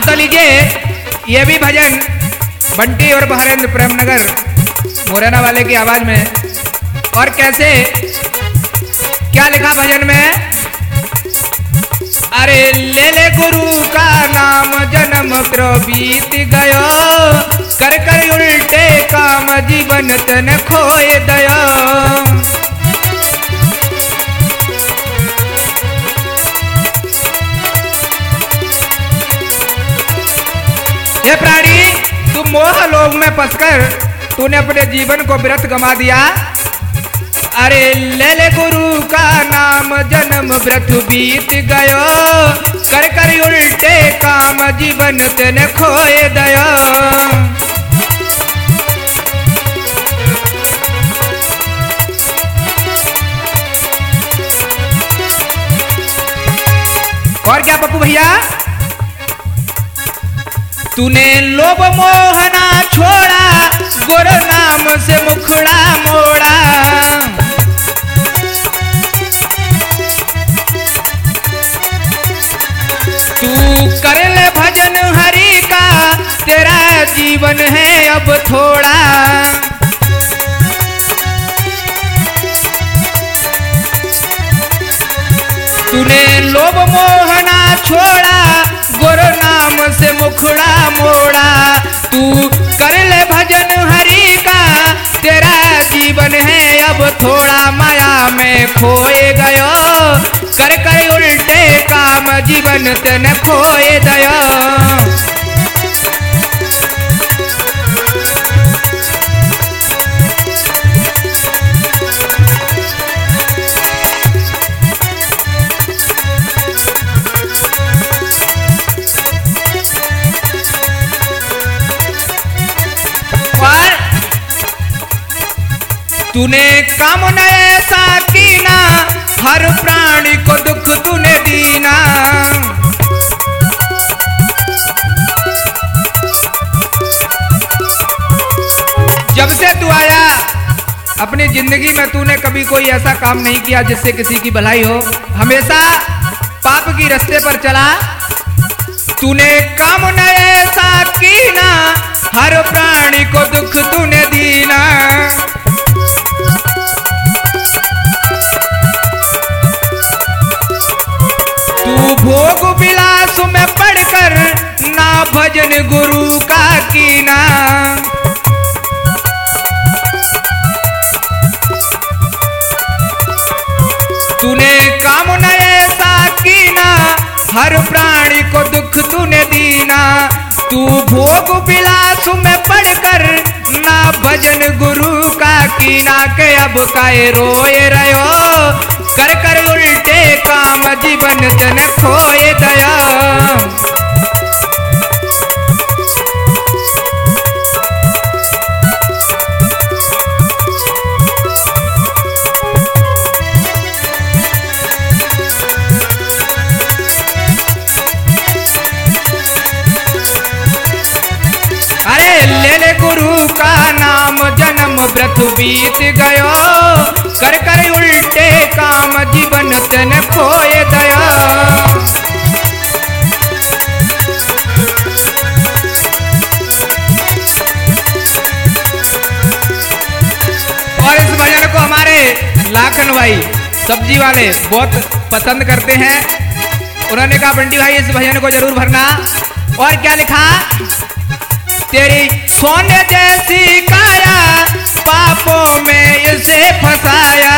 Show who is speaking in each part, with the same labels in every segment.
Speaker 1: तो लीजिए। ये भी भजन बंटी और बहरेंद्र प्रेमनगर, मुरैना वाले की आवाज़ में। और कैसे? क्या लिखा भजन में? अरे ले ले गुरु का नाम, जन्म बीत गयो। कर कर उल्टे काम, जीवन तन खोए दया। हे प्राणी तू मोह लोग में फंसकर तूने अपने जीवन को व्यर्थ गमा दिया। अरे ले ले गुरु का नाम, जन्म व्रत बीत गयो। कर कर उल्टे काम, जीवन तेने खोए दयो। और क्या पप्पू भैया? तूने लोभ मोहना छोड़ा, गुर नाम से मुखड़ा मोड़ा। तू कर ले भजन हरि का, तेरा जीवन है अब थोड़ा। तूने लोभ मोहना छोड़ा गुरु नाम से मुखड़ा मोड़ा। तू कर ले भजन हरि का, तेरा जीवन है अब थोड़ा माया में खोए गयो। कर कर उल्टे काम जीवन तेन खोए दयो। तूने काम न ऐसा कीना, हर प्राणी को दुख तूने दीना। जब से तू आया, अपनी ज़िंदगी में तूने कभी कोई ऐसा काम नहीं किया जिससे किसी की भलाई हो। हमेशा पाप की रास्ते पर चला। तूने काम न ऐसा कीना, हर प्राणी को दुख तूने दीना। भजन गुरु का कीना तूने काम न ऐसा कीना, हर प्राणी को दुख तूने दीना। तू भोग विलास में पढ़कर ना भजन गुरु का कीना के अब काए रोए रहो? कर कर उल्टे काम जीवन तन खोए व्रत बीत गयो। कर कर उल्टे काम जीवन तन खोए दया। और इस भजन को हमारे लाखन भाई, सब्ज़ी वाले बहुत पसंद करते हैं। उन्होंने कहा, बंटी भाई, इस भजन को ज़रूर भरना। और क्या लिखा? तेरी सोने जैसी काया पापों में इसे फंसाया।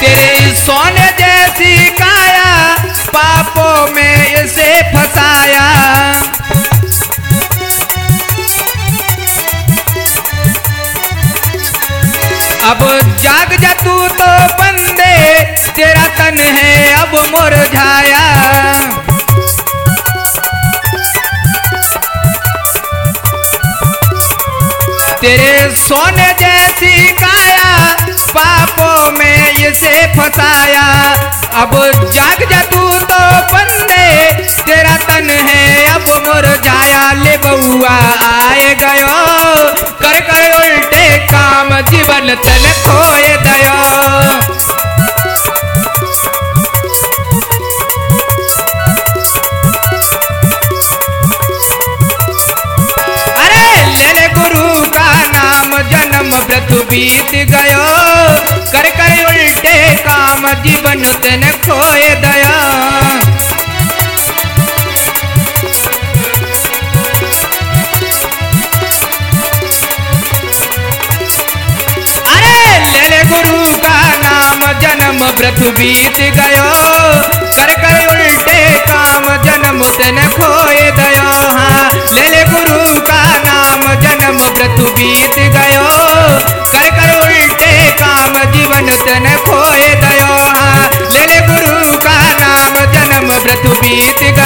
Speaker 1: तेरी सोने जैसी काया पापों में इसे फंसाया। अब जाग जा तू तो बंदे, तेरा तन है अब मुरझाया तेरे सोने जैसी काया, पापों में इसे फंसाया। अब जाग जा तू तो बंदे, तेरा तन है अब मुरझाया ले बउआ आए गयो। भूल तन खोए दया। अरे लल गुरु का नाम जन्म व्रत बीत गयो। कर कर उल्टे काम जीवन तन खोए दया। जन्म व्रत बीत गयो। कर कर उल्टे काम जन्म तन खोए दयो। हाँ ले ले गुरु का नाम जन्म व्रत बीत गयो। कर कर उल्टे काम जीवन तन खोए दयो। हाँ ले ले गुरु का नाम जन्म व्रत बीत गयो